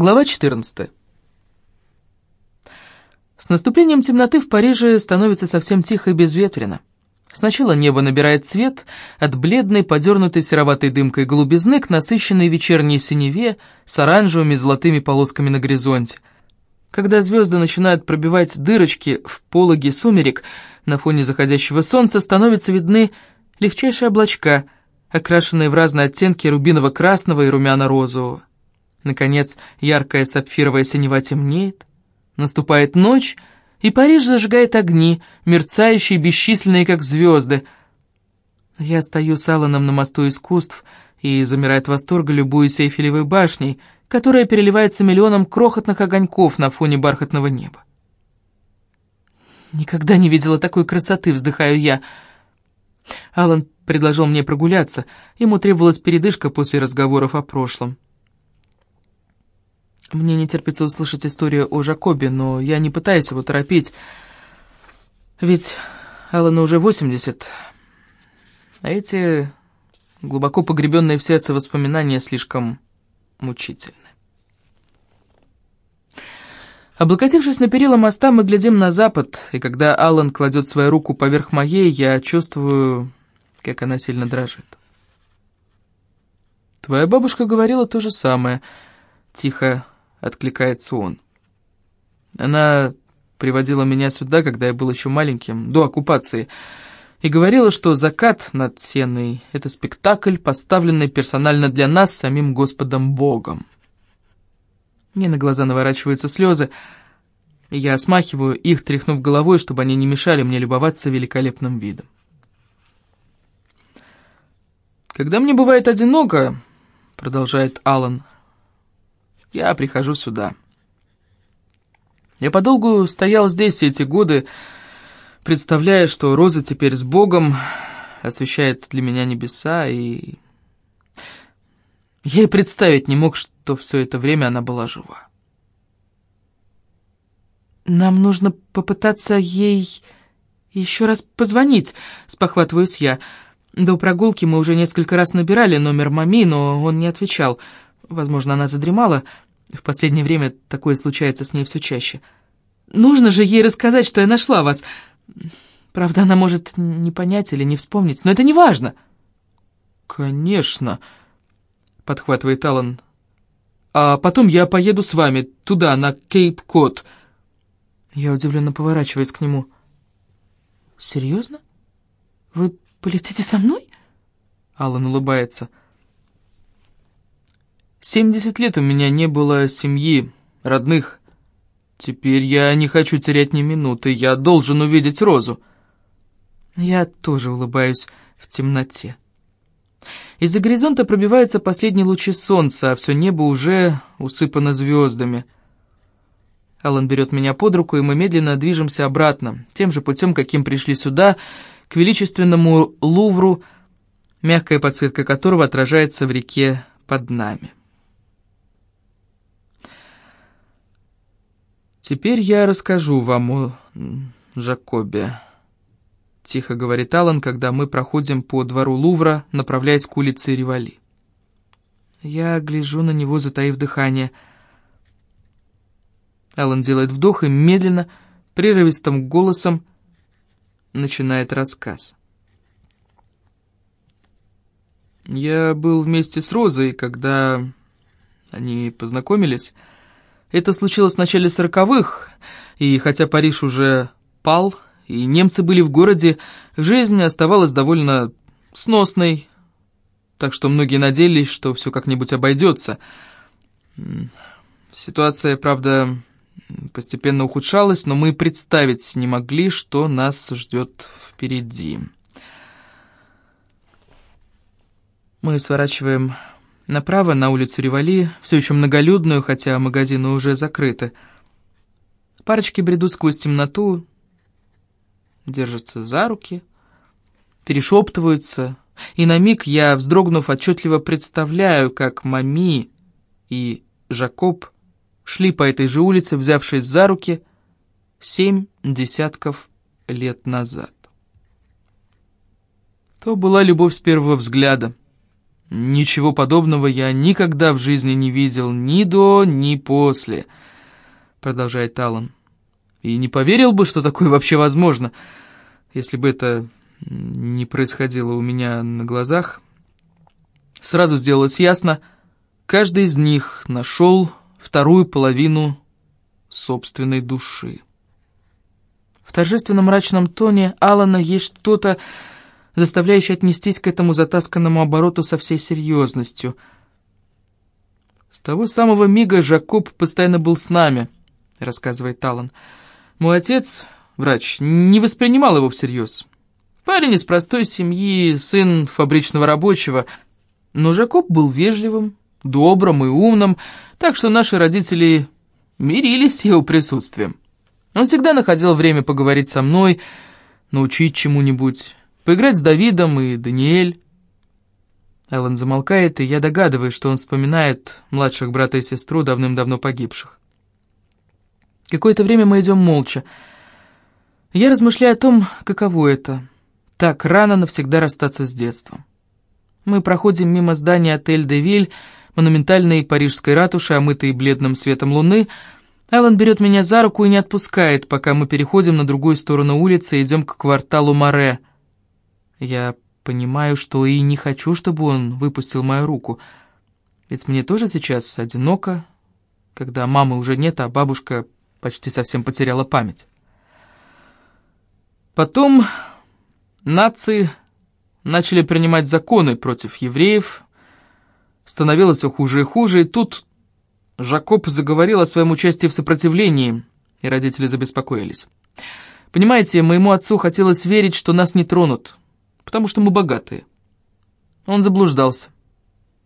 Глава 14. С наступлением темноты в Париже становится совсем тихо и безветренно. Сначала небо набирает цвет от бледной, подернутой сероватой дымкой голубизны к насыщенной вечерней синеве с оранжевыми золотыми полосками на горизонте. Когда звезды начинают пробивать дырочки в пологе сумерек, на фоне заходящего солнца становятся видны легчайшие облачка, окрашенные в разные оттенки рубиново-красного и румяно-розового. Наконец, яркая сапфировая синева темнеет. Наступает ночь, и Париж зажигает огни, мерцающие, бесчисленные, как звезды. Я стою с Алланом на мосту искусств и замирает восторга, любуясь Эйфелевой башней, которая переливается миллионом крохотных огоньков на фоне бархатного неба. «Никогда не видела такой красоты», — вздыхаю я. Аллан предложил мне прогуляться, ему требовалась передышка после разговоров о прошлом. Мне не терпится услышать историю о Жакобе, но я не пытаюсь его торопить. Ведь Аллану уже 80, а эти глубоко погребенные в сердце воспоминания слишком мучительны. Облокотившись на перила моста, мы глядим на запад, и когда Аллан кладет свою руку поверх моей, я чувствую, как она сильно дрожит. «Твоя бабушка говорила то же самое», — тихо — откликается он. Она приводила меня сюда, когда я был еще маленьким, до оккупации, и говорила, что «Закат над Сеной» — это спектакль, поставленный персонально для нас самим Господом Богом. Мне на глаза наворачиваются слезы, и я смахиваю их, тряхнув головой, чтобы они не мешали мне любоваться великолепным видом. «Когда мне бывает одиноко», — продолжает Алан, — я прихожу сюда. Я подолгу стоял здесь все эти годы, представляя, что Роза теперь с Богом освещает для меня небеса, и... Я и представить не мог, что все это время она была жива. «Нам нужно попытаться ей еще раз позвонить», — спохватываюсь я. До прогулки мы уже несколько раз набирали номер мами, но он не отвечал — Возможно, она задремала. В последнее время такое случается с ней все чаще. Нужно же ей рассказать, что я нашла вас. Правда, она может не понять или не вспомнить, но это не важно. «Конечно», — подхватывает Алан. «А потом я поеду с вами туда, на Кейп-Кот». Я удивленно поворачиваюсь к нему. «Серьезно? Вы полетите со мной?» Алан улыбается. Семьдесят лет у меня не было семьи, родных. Теперь я не хочу терять ни минуты, я должен увидеть Розу. Я тоже улыбаюсь в темноте. Из-за горизонта пробиваются последние лучи солнца, а все небо уже усыпано звездами. Алан берет меня под руку, и мы медленно движемся обратно, тем же путем, каким пришли сюда, к величественному Лувру, мягкая подсветка которого отражается в реке под нами. «Теперь я расскажу вам о Жакобе», — тихо говорит Алан, когда мы проходим по двору Лувра, направляясь к улице Ривали. Я гляжу на него, затаив дыхание. Алан делает вдох и медленно, прерывистым голосом начинает рассказ. Я был вместе с Розой, когда они познакомились. Это случилось в начале сороковых, и хотя Париж уже пал, и немцы были в городе, жизнь оставалась довольно сносной, так что многие надеялись, что все как-нибудь обойдется. Ситуация, правда, постепенно ухудшалась, но мы представить не могли, что нас ждет впереди. Мы сворачиваем Направо, на улицу Ревали, все еще многолюдную, хотя магазины уже закрыты. Парочки бредут сквозь темноту, держатся за руки, перешептываются, и на миг я, вздрогнув, отчетливо представляю, как Мами и Жакоб шли по этой же улице, взявшись за руки, семь десятков лет назад. То была любовь с первого взгляда — Ничего подобного я никогда в жизни не видел, ни до, ни после, продолжает Талан. И не поверил бы, что такое вообще возможно, если бы это не происходило у меня на глазах. Сразу сделалось ясно, каждый из них нашел вторую половину собственной души. В торжественном мрачном тоне Алана есть что-то, заставляющее отнестись к этому затасканному обороту со всей серьезностью. «С того самого мига Жакоб постоянно был с нами», — рассказывает Талан. «Мой отец, врач, не воспринимал его всерьез. Парень из простой семьи, сын фабричного рабочего, но Жакоб был вежливым, добрым и умным, так что наши родители мирились с его присутствием». Он всегда находил время поговорить со мной, научить чему-нибудь, поиграть с Давидом и Даниэль. Эллен замолкает, и я догадываюсь, что он вспоминает младших брата и сестру, давным-давно погибших. Какое-то время мы идем молча. Я размышляю о том, каково это — так рано навсегда расстаться с детством. Мы проходим мимо здания отель «Де Виль», монументальной парижской ратуши, омытой бледным светом луны — Алан берет меня за руку и не отпускает, пока мы переходим на другую сторону улицы и идем к кварталу Море. Я понимаю, что и не хочу, чтобы он выпустил мою руку. Ведь мне тоже сейчас одиноко, когда мамы уже нет, а бабушка почти совсем потеряла память. Потом нации начали принимать законы против евреев, становилось все хуже и хуже, и тут Жакоб заговорил о своем участии в сопротивлении, и родители забеспокоились. Понимаете, моему отцу хотелось верить, что нас не тронут, потому что мы богатые. Он заблуждался.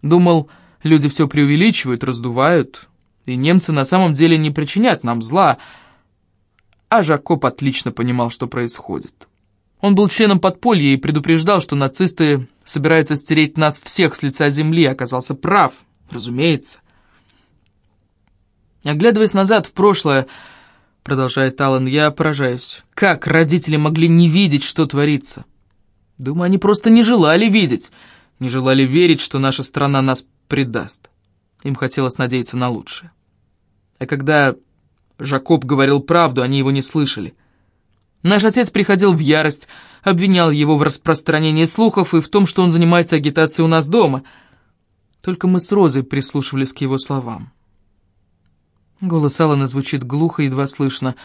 Думал, люди все преувеличивают, раздувают, и немцы на самом деле не причинят нам зла, а Жакоб отлично понимал, что происходит. Он был членом подполья и предупреждал, что нацисты собираются стереть нас всех с лица земли, оказался прав, разумеется. Оглядываясь назад в прошлое, продолжает Аллан, я поражаюсь. Как родители могли не видеть, что творится? Думаю, они просто не желали видеть, не желали верить, что наша страна нас предаст. Им хотелось надеяться на лучшее. А когда Жакоб говорил правду, они его не слышали. Наш отец приходил в ярость, обвинял его в распространении слухов и в том, что он занимается агитацией у нас дома. Только мы с Розой прислушивались к его словам. Голос Алана звучит глухо, едва слышно.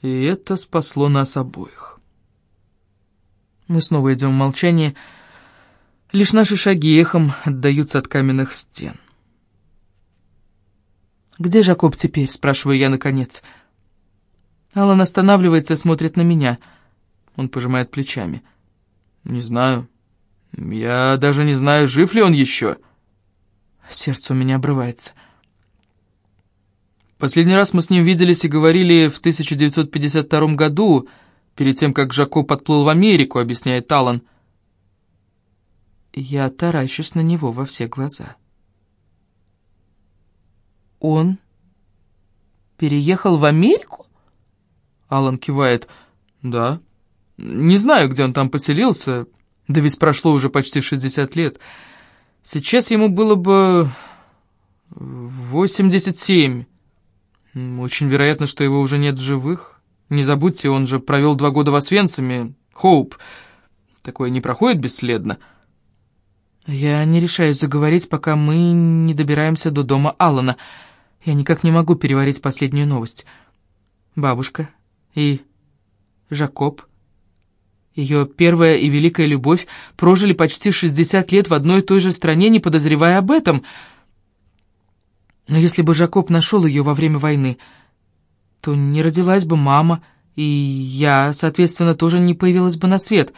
И это спасло нас обоих. Мы снова идем в молчании. Лишь наши шаги эхом отдаются от каменных стен. «Где Жакоб теперь?» — спрашиваю я наконец. Алан останавливается и смотрит на меня. Он пожимает плечами. «Не знаю. Я даже не знаю, жив ли он еще». Сердце у меня обрывается. Последний раз мы с ним виделись и говорили в 1952 году, перед тем, как Жако подплыл в Америку, объясняет Талан. Я таращусь на него во все глаза. Он переехал в Америку? Алан кивает. Да. Не знаю, где он там поселился, да ведь прошло уже почти 60 лет. Сейчас ему было бы 87. Очень вероятно, что его уже нет в живых. Не забудьте, он же провел два года в Освенциме. Хоуп. Такое не проходит бесследно. Я не решаюсь заговорить, пока мы не добираемся до дома Аллана. Я никак не могу переварить последнюю новость. Бабушка и Жакоб, ее первая и великая любовь, прожили почти 60 лет в одной и той же стране, не подозревая об этом — но если бы Жакоб нашел ее во время войны, то не родилась бы мама, и я, соответственно, тоже не появилась бы на свет.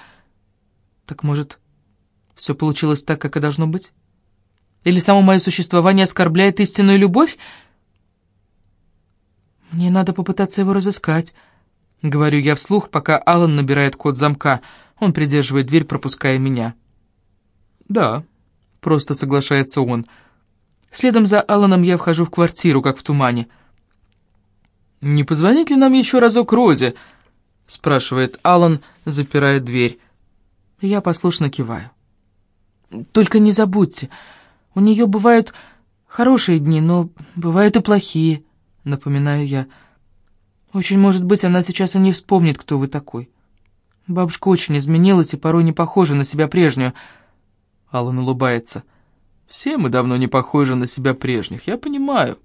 Так может, все получилось так, как и должно быть? Или само мое существование оскорбляет истинную любовь? Мне надо попытаться его разыскать. Говорю я вслух, пока Алан набирает код замка. Он придерживает дверь, пропуская меня. «Да», — просто соглашается он, — Следом за Алланом я вхожу в квартиру, как в тумане. «Не позвонить ли нам еще разок Розе?» — спрашивает Аллан, запирая дверь. Я послушно киваю. Только не забудьте, у нее бывают хорошие дни, но бывают и плохие, напоминаю я. Очень может быть, она сейчас и не вспомнит, кто вы такой. Бабушка очень изменилась и порой не похожа на себя прежнюю. Алан улыбается. Все мы давно не похожи на себя прежних, я понимаю.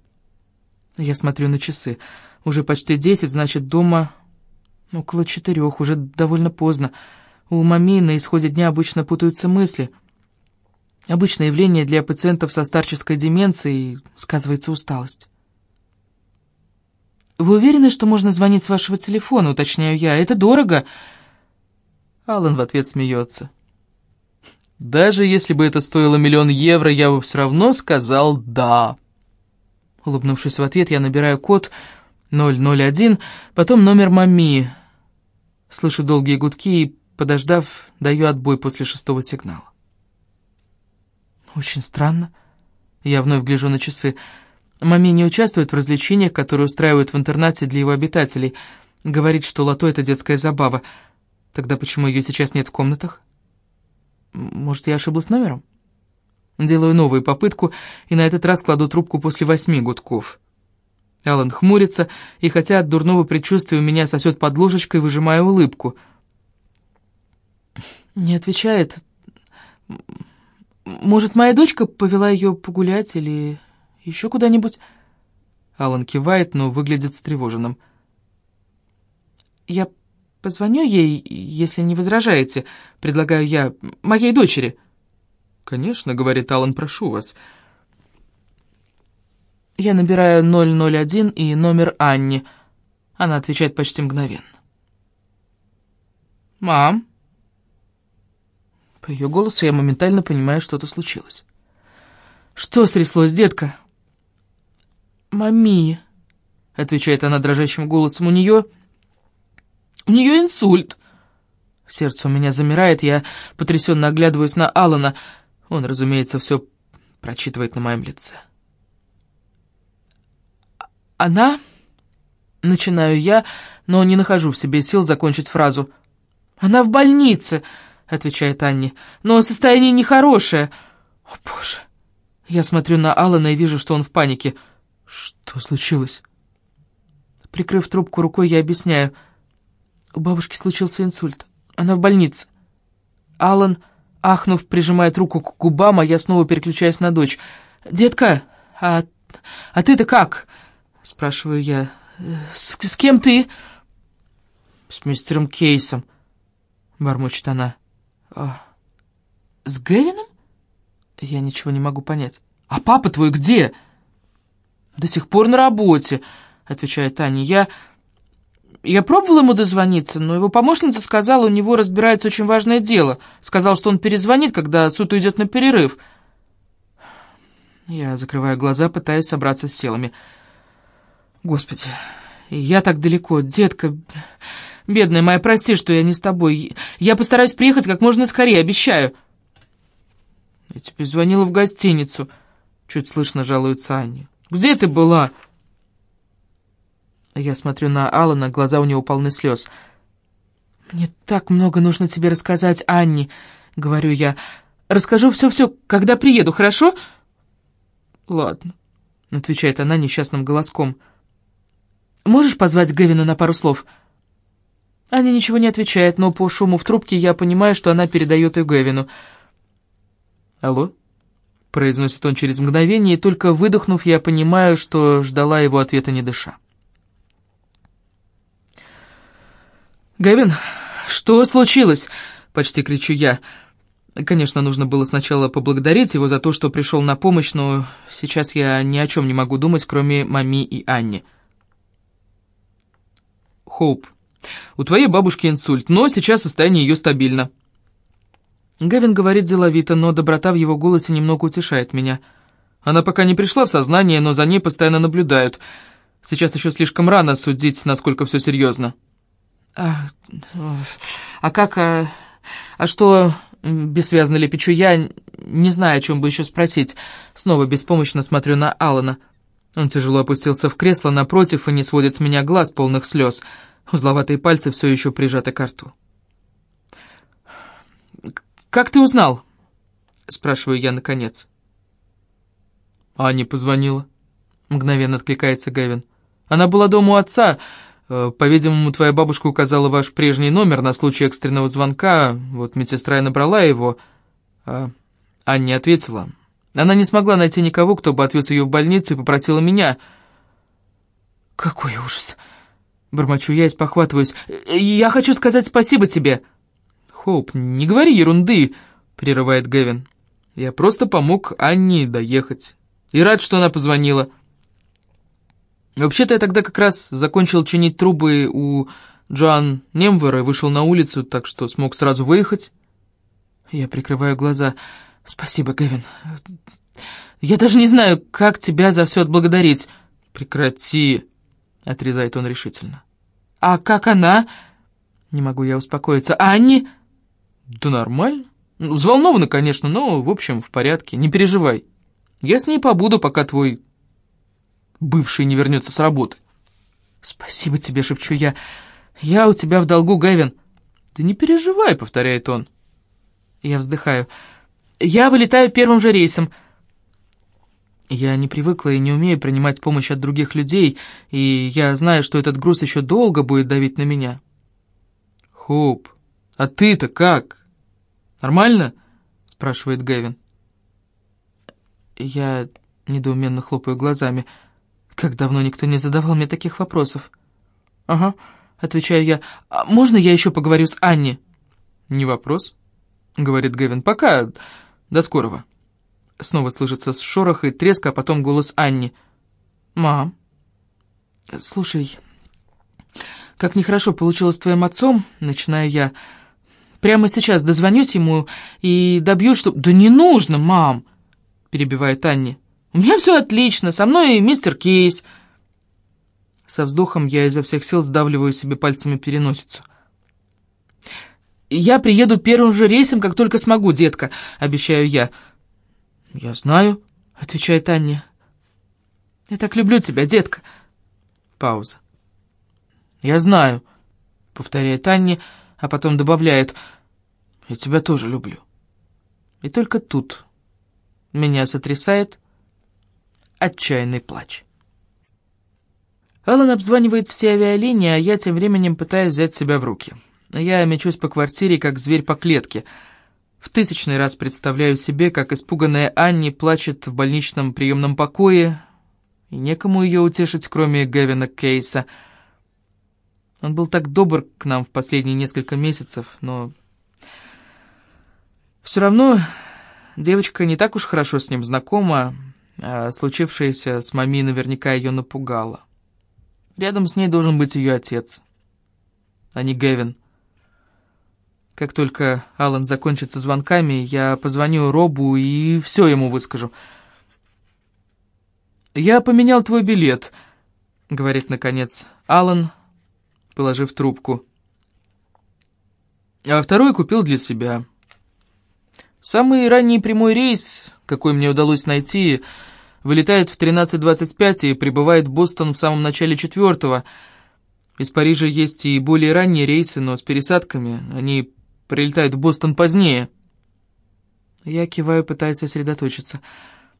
Я смотрю на часы. Уже почти десять, значит, дома около четырех, уже довольно поздно. У мами на исходе дня обычно путаются мысли. Обычное явление для пациентов со старческой деменцией сказывается усталость. «Вы уверены, что можно звонить с вашего телефона?» — уточняю я. «Это дорого?» Алан в ответ смеется. «Даже если бы это стоило миллион евро, я бы все равно сказал «да». Улыбнувшись в ответ, я набираю код 001, потом номер мами. Слышу долгие гудки и, подождав, даю отбой после шестого сигнала. Очень странно. Я вновь гляжу на часы. Мами не участвует в развлечениях, которые устраивают в интернате для его обитателей. Говорит, что лото — это детская забава. Тогда почему ее сейчас нет в комнатах? Может, я ошиблась номером? Делаю новую попытку, и на этот раз кладу трубку после восьми гудков. Алан хмурится, и хотя от дурного предчувствия у меня сосет под ложечкой, выжимаю улыбку. Не отвечает. Может, моя дочка повела ее погулять или еще куда-нибудь?» Алан кивает, но выглядит встревоженным. «Я позвоню ей, если не возражаете, предлагаю я, моей дочери». «Конечно», — говорит Алан, — «прошу вас». Я набираю 001 и номер Анни. Она отвечает почти мгновенно. «Мам?» По ее голосу я моментально понимаю, что-то случилось. «Что стряслось, детка?» «Мами», — отвечает она дрожащим голосом, — «у нее... у нее инсульт». Сердце у меня замирает, я потрясенно оглядываюсь на Алана. Он, разумеется, все прочитывает на моем лице. «Она...» — начинаю я, но не нахожу в себе сил закончить фразу. «Она в больнице», — отвечает Анни, — «но состояние нехорошее». «О, Боже!» Я смотрю на Алана и вижу, что он в панике. «Что случилось?» Прикрыв трубку рукой, я объясняю. У бабушки случился инсульт. Она в больнице. Алан, ахнув, прижимает руку к губам, а я снова переключаюсь на дочь. «Детка, а, а ты-то как?» Спрашиваю я. «С, «С кем ты?» «С мистером Кейсом», — бормочет она. «А, «С Гевином?» Я ничего не могу понять. «А папа твой где?» «До сих пор на работе», — отвечает Таня. «Я... я пробовала ему дозвониться, но его помощница сказала, у него разбирается очень важное дело. Сказал, что он перезвонит, когда суд уйдет на перерыв». Я закрываю глаза, пытаюсь собраться с силами. «Господи, я так далеко, детка...» «Бедная моя, прости, что я не с тобой. Я постараюсь приехать как можно скорее, обещаю». «Я тебе звонила в гостиницу», — чуть слышно жалуется Аня. Где ты была?» Я смотрю на Алана, глаза у него полны слез. «Мне так много нужно тебе рассказать, Анни», — говорю я. «Расскажу все-все, когда приеду, хорошо?» «Ладно», — отвечает она несчастным голоском. «Можешь позвать Гевина на пару слов?» Аня ничего не отвечает, но по шуму в трубке я понимаю, что она передает ее Гевину. «Алло?» произносит он через мгновение, и только выдохнув, я понимаю, что ждала его ответа не дыша. «Гэвин, что случилось?» — почти кричу я. Конечно, нужно было сначала поблагодарить его за то, что пришел на помощь, но сейчас я ни о чем не могу думать, кроме мами и Анни. «Хоуп, у твоей бабушки инсульт, но сейчас состояние ее стабильно», Гавин говорит деловито, но доброта в его голосе немного утешает меня. Она пока не пришла в сознание, но за ней постоянно наблюдают. Сейчас еще слишком рано судить, насколько все серьезно. А, а как, а, а что, бессвязно лепечу я, не знаю, о чем бы еще спросить. Снова беспомощно смотрю на Алана. Он тяжело опустился в кресло напротив и не сводит с меня глаз полных слез. Узловатые пальцы все еще прижаты к рту. «Как ты узнал?» — спрашиваю я наконец. «Аня позвонила», — мгновенно откликается Гевин. «Она была дома у отца. Э, по-видимому, твоя бабушка указала ваш прежний номер на случай экстренного звонка. Вот медсестра и набрала его». А Аня не ответила. Она не смогла найти никого, кто бы отвез ее в больницу и попросила меня. «Какой ужас!» Бормочу я и спохватываюсь. «Я хочу сказать спасибо тебе!» «Хоуп, не говори ерунды!» — прерывает Гевин. «Я просто помог Анне доехать. И рад, что она позвонила. Вообще-то я тогда как раз закончил чинить трубы у Джоан Немвера и вышел на улицу, так что смог сразу выехать». Я прикрываю глаза. «Спасибо, Гевин. Я даже не знаю, как тебя за все отблагодарить». «Прекрати!» — отрезает он решительно. «А как она?» Не могу я успокоиться. «А Анни?» «Да нормально. Ну, взволнована, конечно, но, в общем, в порядке. Не переживай. Я с ней побуду, пока твой бывший не вернется с работы». «Спасибо тебе», — шепчу я. «Я у тебя в долгу, Гэвин». «Да не переживай», — повторяет он. Я вздыхаю. «Я вылетаю первым же рейсом». Я не привыкла и не умею принимать помощь от других людей, и я знаю, что этот груз еще долго будет давить на меня. «Хоп, а ты-то как? Нормально?» — спрашивает Гэвин. Я недоуменно хлопаю глазами. Как давно никто не задавал мне таких вопросов. «Ага», — отвечаю я. «А можно я еще поговорю с Анни?» «Не вопрос», — говорит Гэвин. «Пока. До скорого». Снова слышится шорох и треск, а потом голос Анни. «Мам, слушай, как нехорошо получилось с твоим отцом, начинаю я. Прямо сейчас дозвонюсь ему и добьюсь, что...» «Да не нужно, мам!» — перебивает Анни. «У меня все отлично, со мной мистер Кейс». Со вздохом я изо всех сил сдавливаю себе пальцами переносицу. «Я приеду первым же рейсом, как только смогу, детка», — обещаю я. «Я знаю», — отвечает Аня. «Я так люблю тебя, детка». Пауза. «Я знаю», — повторяет Анни, а потом добавляет, «Я тебя тоже люблю». И только тут меня сотрясает отчаянный плач. Аллан обзванивает все авиалинии, а я тем временем пытаюсь взять себя в руки. Я мечусь по квартире, как зверь по клетке — в тысячный раз представляю себе, как испуганная Анни плачет в больничном приемном покое, и некому ее утешить, кроме Гевина Кейса. Он был так добр к нам в последние несколько месяцев, но... Все равно девочка не так уж хорошо с ним знакома, а случившееся с мами наверняка ее напугало. Рядом с ней должен быть ее отец, а не Гевин. Как только Алан закончит со звонками, я позвоню Робу и все ему выскажу. «Я поменял твой билет», — говорит, наконец, Алан, положив трубку. «А второй купил для себя. Самый ранний прямой рейс, какой мне удалось найти, вылетает в 13.25 и прибывает в Бостон в самом начале четвертого. Из Парижа есть и более ранние рейсы, но с пересадками. Они прилетают в Бостон позднее». Я киваю, пытаясь сосредоточиться.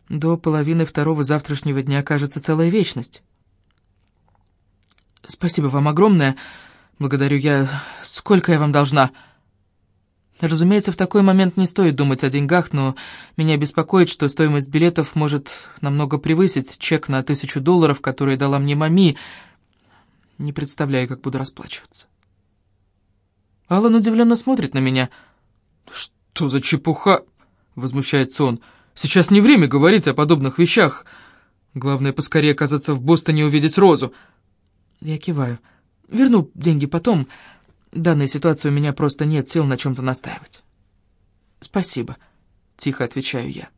До половины второго завтрашнего дня кажется целая вечность. «Спасибо вам огромное. Благодарю я. Сколько я вам должна?» Разумеется, в такой момент не стоит думать о деньгах, но меня беспокоит, что стоимость билетов может намного превысить чек на тысячу долларов, который дала мне мами. Не представляю, как буду расплачиваться. Алан удивленно смотрит на меня. «Что за чепуха?» — возмущается он. «Сейчас не время говорить о подобных вещах. Главное, поскорее оказаться в Бостоне и увидеть Розу». Я киваю. «Верну деньги потом. В данной ситуации у меня просто нет сил на чем-то настаивать». «Спасибо», — тихо отвечаю я.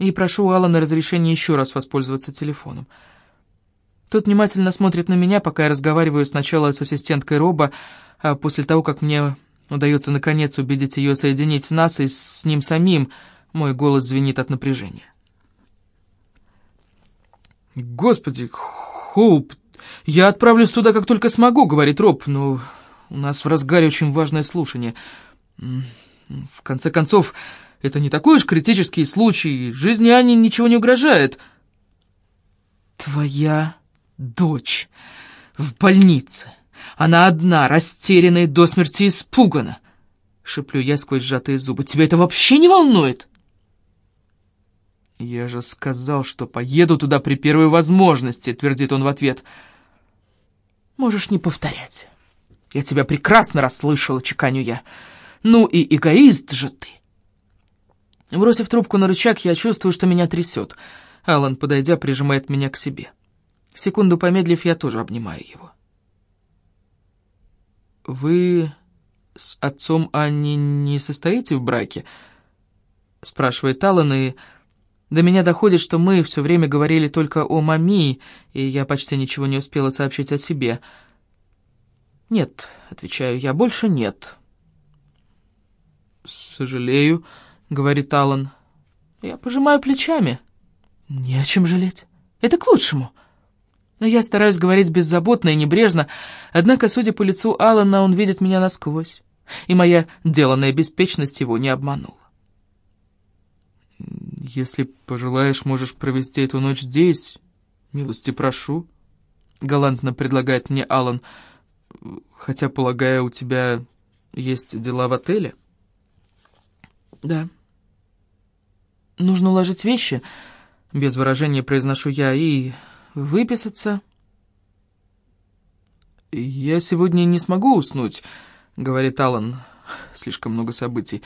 И прошу у Алана разрешения еще раз воспользоваться телефоном. Тот внимательно смотрит на меня, пока я разговариваю сначала с ассистенткой Роба, а после того, как мне удается наконец убедить ее соединить нас и с ним самим, мой голос звенит от напряжения. «Господи, Хоуп, я отправлюсь туда, как только смогу», — говорит Роб, «но у нас в разгаре очень важное слушание. В конце концов, Это не такой уж критический случай, жизни Ани ничего не угрожает. Твоя дочь в больнице. Она одна, растерянная до смерти испугана. Шиплю я сквозь сжатые зубы. Тебя это вообще не волнует? «Я же сказал, что поеду туда при первой возможности», — твердит он в ответ. «Можешь не повторять. Я тебя прекрасно расслышала, чеканю я. Ну и эгоист же ты». Бросив трубку на рычаг, я чувствую, что меня трясет. Алан, подойдя, прижимает меня к себе. Секунду помедлив, я тоже обнимаю его. «Вы с отцом Анни не состоите в браке?» — спрашивает Алан, и до меня доходит, что мы все время говорили только о мами, и я почти ничего не успела сообщить о себе. «Нет», — отвечаю я, — «больше нет». «Сожалею», — говорит Алан. Я пожимаю плечами. Не о чем жалеть. Это к лучшему. Но я стараюсь говорить беззаботно и небрежно, однако, судя по лицу Алана, он видит меня насквозь, и моя деланная беспечность его не обманула. «Если пожелаешь, можешь провести эту ночь здесь. Милости прошу», — галантно предлагает мне Алан, «хотя, полагаю, у тебя есть дела в отеле?» «Да». «Нужно уложить вещи», — без выражения произношу я, — «и выписаться». «Я сегодня не смогу уснуть», — говорит Алан. «Слишком много событий».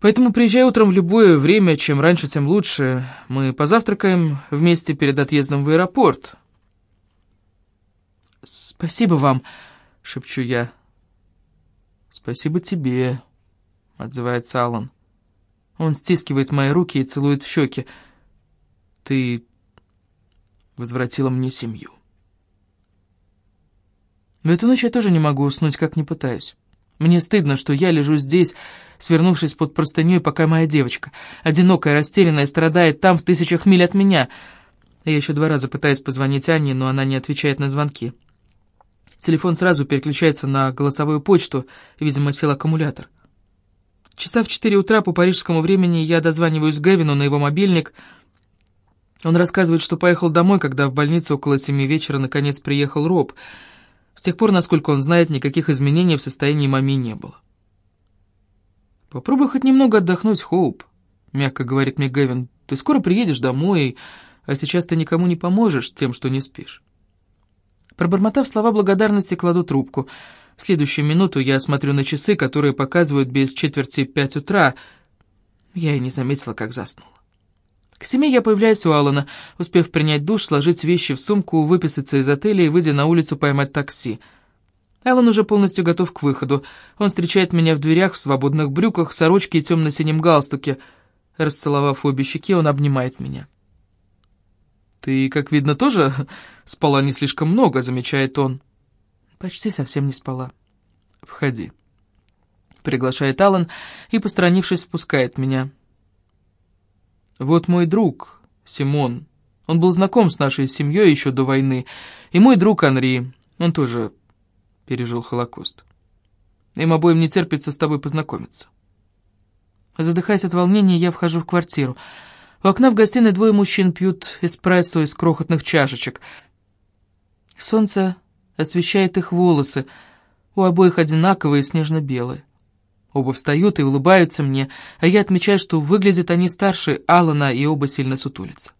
Поэтому приезжай утром в любое время, чем раньше, тем лучше. Мы позавтракаем вместе перед отъездом в аэропорт. «Спасибо вам», — шепчу я. «Спасибо тебе», — отзывается Алан. Он стискивает мои руки и целует в щеки. «Ты возвратила мне семью». В эту ночь я тоже не могу уснуть, как не пытаюсь. Мне стыдно, что я лежу здесь, свернувшись под простыней, пока моя девочка, одинокая, растерянная, страдает там, в тысячах миль от меня. Я еще два раза пытаюсь позвонить Анне, но она не отвечает на звонки. Телефон сразу переключается на голосовую почту, видимо, сел аккумулятор. Часа в четыре утра по парижскому времени я дозваниваюсь Гевину на его мобильник. Он рассказывает, что поехал домой, когда в больнице около семи вечера наконец приехал Роб — с тех пор, насколько он знает, никаких изменений в состоянии мами не было. «Попробуй хоть немного отдохнуть, Хоуп», — мягко говорит мне Гэвин. «Ты скоро приедешь домой, а сейчас ты никому не поможешь тем, что не спишь». Пробормотав слова благодарности, кладу трубку. В следующую минуту я смотрю на часы, которые показывают без четверти пять утра. Я и не заметила, как заснула. К семи я появляюсь у Алана, успев принять душ, сложить вещи в сумку, выписаться из отеля и, выйдя на улицу, поймать такси. Алан уже полностью готов к выходу. Он встречает меня в дверях в свободных брюках, сорочке и темно-синем галстуке. Расцеловав обе щеки, он обнимает меня. «Ты, как видно, тоже спала не слишком много», — замечает он. «Почти совсем не спала». «Входи», — приглашает Алан и, посторонившись, спускает меня. Вот мой друг, Симон. Он был знаком с нашей семьей еще до войны. И мой друг Анри. Он тоже пережил Холокост. Им обоим не терпится с тобой познакомиться. Задыхаясь от волнения, я вхожу в квартиру. У окна в гостиной двое мужчин пьют эспрессо из крохотных чашечек. Солнце освещает их волосы. У обоих одинаковые снежно-белые. Оба встают и улыбаются мне, а я отмечаю, что выглядят они старше Алана и оба сильно сутулятся.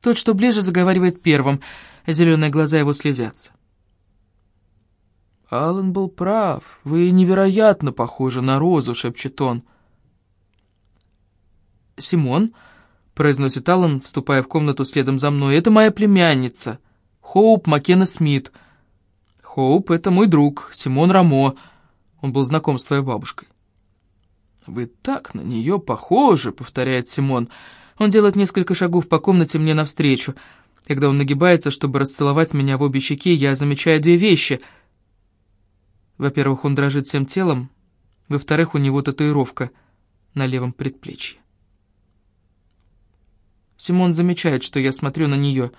Тот, что ближе, заговаривает первым, зеленые глаза его слезятся. «Алан был прав. Вы невероятно похожи на Розу», — шепчет он. «Симон», — произносит Алан, вступая в комнату следом за мной, — «это моя племянница, Хоуп Маккена Смит. Хоуп — это мой друг, Симон Рамо». Он был знаком с твоей бабушкой. «Вы так на нее похожи», — повторяет Симон. Он делает несколько шагов по комнате мне навстречу. Когда он нагибается, чтобы расцеловать меня в обе щеки, я замечаю две вещи. Во-первых, он дрожит всем телом. Во-вторых, у него татуировка на левом предплечье. Симон замечает, что я смотрю на нее.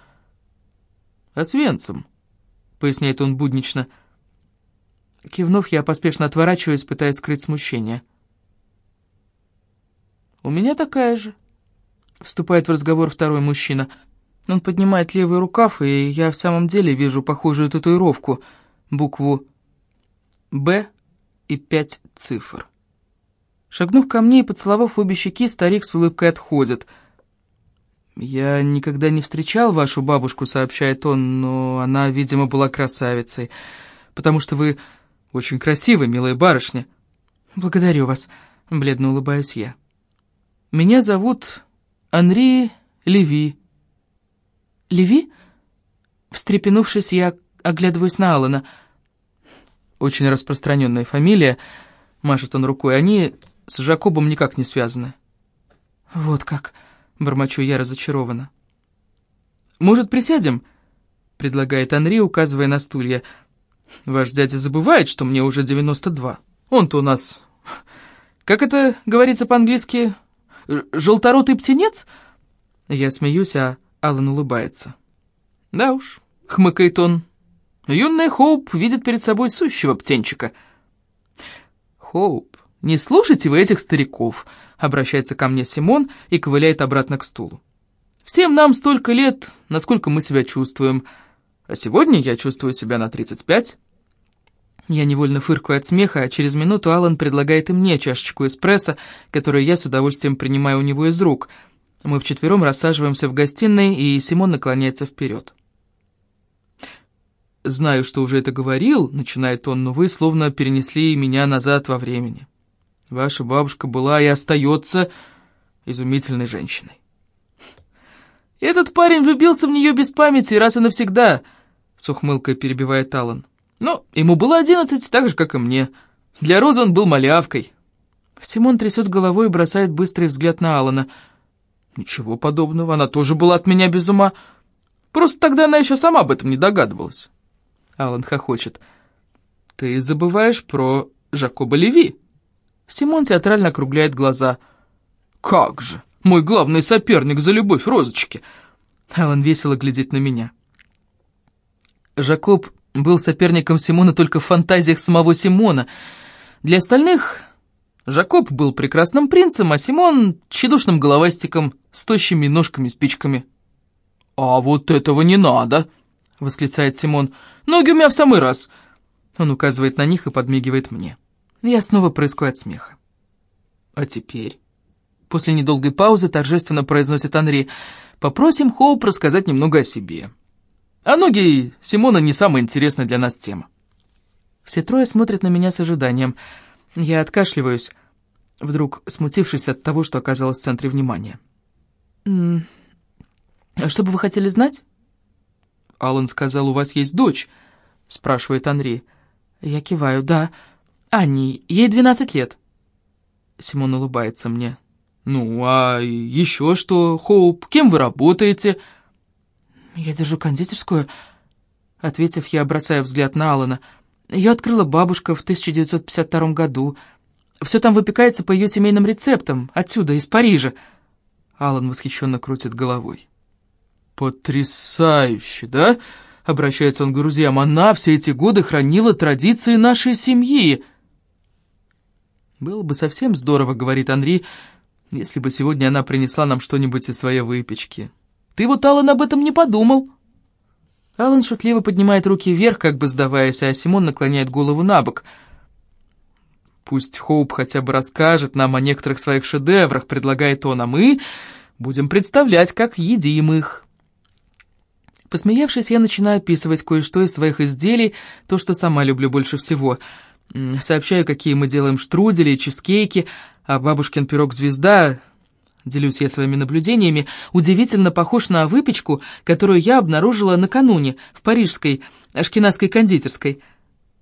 «А с венцем?» — поясняет он буднично — Кивнув, я поспешно отворачиваюсь, пытаясь скрыть смущение. «У меня такая же», — вступает в разговор второй мужчина. Он поднимает левый рукав, и я в самом деле вижу похожую татуировку, букву «Б» и пять цифр. Шагнув ко мне и поцеловав обе щеки, старик с улыбкой отходит. «Я никогда не встречал вашу бабушку», — сообщает он, «но она, видимо, была красавицей, потому что вы очень красивы, милая барышня». «Благодарю вас», — бледно улыбаюсь я. «Меня зовут Анри Леви». «Леви?» Встрепенувшись, я оглядываюсь на Алана. «Очень распространенная фамилия», — машет он рукой. «Они с Жакобом никак не связаны». «Вот как», — бормочу я разочарованно. «Может, присядем?» — предлагает Анри, указывая на стулья. «Ваш дядя забывает, что мне уже девяносто два. Он-то у нас как это говорится по-английски? Желторотый птенец? Я смеюсь, а Аллан улыбается. Да уж, хмыкает он. Юная Хоуп видит перед собой сущего птенчика. Хоуп, не слушайте вы этих стариков, обращается ко мне Симон и ковыляет обратно к стулу. Всем нам столько лет, насколько мы себя чувствуем. А сегодня я чувствую себя на тридцать пять. Я невольно фыркаю от смеха, а через минуту Алан предлагает и мне чашечку эспрессо, которую я с удовольствием принимаю у него из рук. Мы вчетвером рассаживаемся в гостиной, и Симон наклоняется вперед. «Знаю, что уже это говорил», — начинает он, «но вы словно перенесли меня назад во времени. Ваша бабушка была и остается изумительной женщиной». «Этот парень влюбился в нее без памяти раз и навсегда», — с ухмылкой перебивает Алан. Но ему было одиннадцать, так же, как и мне. Для Розы он был малявкой. Симон трясет головой и бросает быстрый взгляд на Алана. Ничего подобного, она тоже была от меня без ума. Просто тогда она еще сама об этом не догадывалась. Алан хохочет. Ты забываешь про Жакоба Леви. Симон театрально округляет глаза. Как же, мой главный соперник за любовь розочки. Алан весело глядит на меня. Жакоб был соперником Симона только в фантазиях самого Симона. Для остальных Жакоб был прекрасным принцем, а Симон — тщедушным головастиком с тощими ножками-спичками. «А вот этого не надо!» — восклицает Симон. «Ноги у меня в самый раз!» Он указывает на них и подмигивает мне. Я снова происходит от смеха. «А теперь?» После недолгой паузы торжественно произносит Анри. «Попросим Хоуп рассказать немного о себе». А ноги Симона не самая интересная для нас тема. Все трое смотрят на меня с ожиданием. Я откашливаюсь, вдруг смутившись от того, что оказалась в центре внимания. «А что бы вы хотели знать?» «Аллан сказал, у вас есть дочь?» — спрашивает Анри. Я киваю. «Да. Анни, ей двенадцать лет». Симон улыбается мне. «Ну, а еще что, Хоуп, кем вы работаете?» «Я держу кондитерскую», — ответив, я бросаю взгляд на Алана. «Ее открыла бабушка в 1952 году. Все там выпекается по ее семейным рецептам, отсюда, из Парижа». Алан восхищенно крутит головой. «Потрясающе, да?» — обращается он к друзьям. «Она все эти годы хранила традиции нашей семьи». «Было бы совсем здорово», — говорит Анри, — «если бы сегодня она принесла нам что-нибудь из своей выпечки». Ты вот, Аллан, об этом не подумал». Аллан шутливо поднимает руки вверх, как бы сдаваясь, а Симон наклоняет голову на бок. «Пусть Хоуп хотя бы расскажет нам о некоторых своих шедеврах», — предлагает он, «а мы будем представлять, как едим их». Посмеявшись, я начинаю описывать кое-что из своих изделий, то, что сама люблю больше всего. Сообщаю, какие мы делаем штрудели чизкейки, а бабушкин пирог «Звезда» делюсь я своими наблюдениями, удивительно похож на выпечку, которую я обнаружила накануне в парижской ашкенадской кондитерской.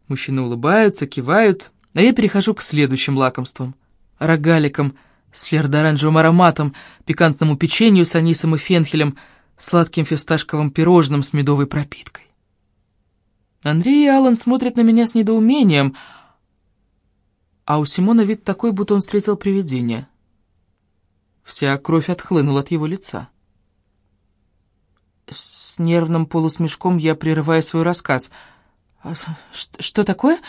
Мужчины улыбаются, кивают, а я перехожу к следующим лакомствам. Рогаликам с флердоранжевым ароматом, пикантному печенью с анисом и фенхелем, сладким фисташковым пирожным с медовой пропиткой. Андрей и Аллан смотрят на меня с недоумением, а у Симона вид такой, будто он встретил привидение — Вся кровь отхлынула от его лица. С нервным полусмешком я прерываю свой рассказ. А «Что такое?»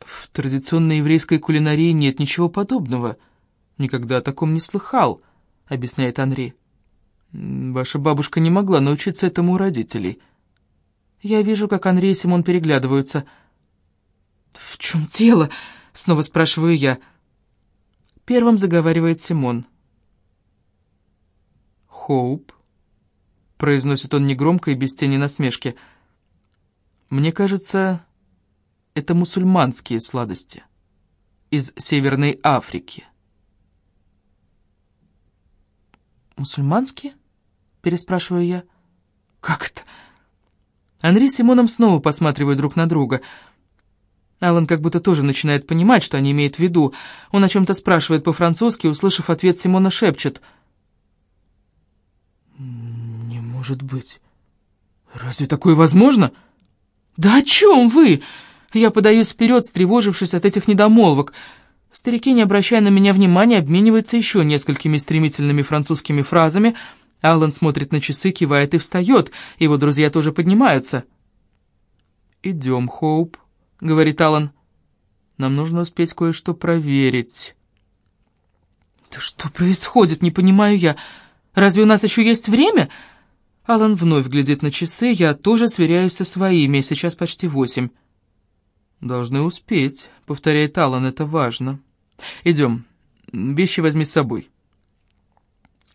В традиционной еврейской кулинарии нет ничего подобного. «Никогда о таком не слыхал», — объясняет Анри. «Ваша бабушка не могла научиться этому у родителей». Я вижу, как Анри и Симон переглядываются. «В чем дело?» — снова спрашиваю я. Первым заговаривает Симон. «Хоуп», — произносит он негромко и без тени насмешки. «Мне кажется, это мусульманские сладости из Северной Африки». «Мусульманские?» — переспрашиваю я. «Как это?» Анри с Симоном снова посматривают друг на друга. Алан как будто тоже начинает понимать, что они имеют в виду. Он о чем-то спрашивает по-французски, услышав ответ, Симона шепчет. «Не может быть. Разве такое возможно?» «Да о чем вы?» Я подаюсь вперед, встревожившись от этих недомолвок. Старики, не обращая на меня внимания, обмениваются еще несколькими стремительными французскими фразами — Аллан смотрит на часы, кивает и встает. Его друзья тоже поднимаются. «Идем, Хоуп», — говорит Аллан. «Нам нужно успеть кое-что проверить». «Да что происходит, не понимаю я. Разве у нас еще есть время?» Алан вновь глядит на часы, я тоже сверяюсь со своими, сейчас почти восемь. «Должны успеть», — повторяет Алан, — «это важно». «Идем, вещи возьми с собой».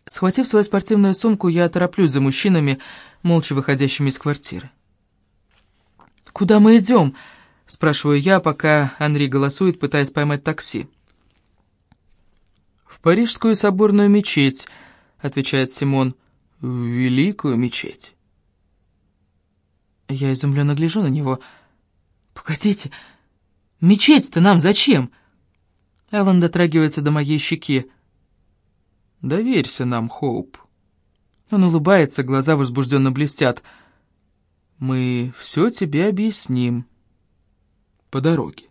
Схватив свою спортивную сумку, я тороплюсь за мужчинами, молча выходящими из квартиры. «Куда мы идем?» — спрашиваю я, пока Анри голосует, пытаясь поймать такси. «В Парижскую соборную мечеть», — отвечает Симон. «В Великую мечеть». Я изумленно гляжу на него. «Погодите, мечеть-то нам зачем?» Эллен дотрагивается до моей щеки. Доверься нам, Хоуп. Он улыбается, глаза возбужденно блестят. Мы все тебе объясним по дороге.